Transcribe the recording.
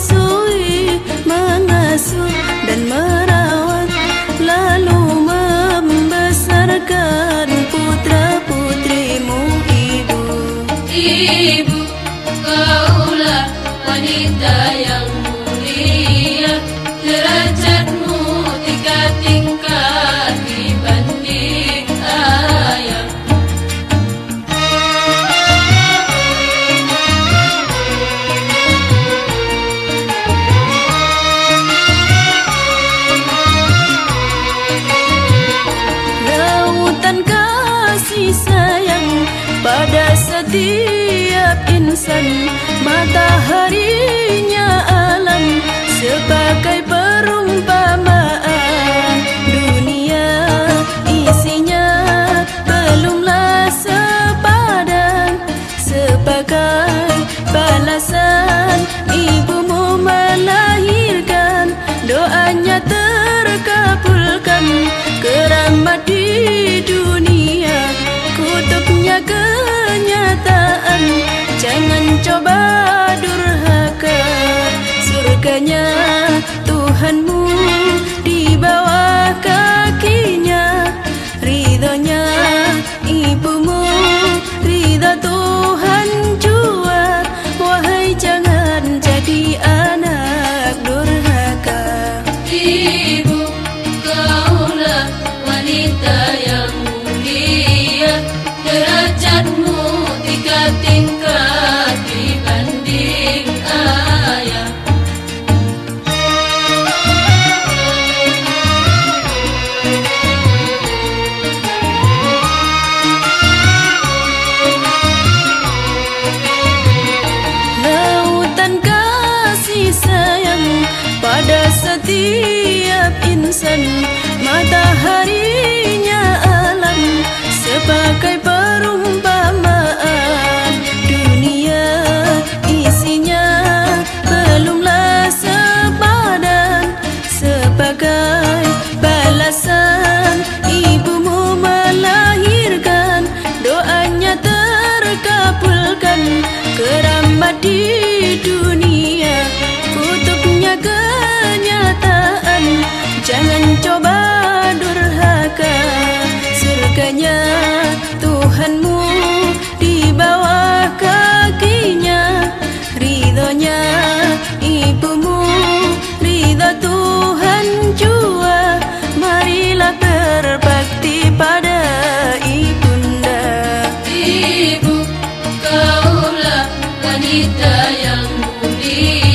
mengasuhi mengasuh dan merawat lalu membesarkan putra-putrimu ibu. Ibu kaulah wanita yang mulia. kasih sayang pada setiap insan. Mataharinya Tuhanmu di bawah setiap insan mataharinya alam sebagai perumpamaan. Dunia isinya belumlah sepadan sebagai balasan. Ibumu melahirkan doanya terkabulkan. Keramat di dunia kutubnya kenyataan kita yang mudik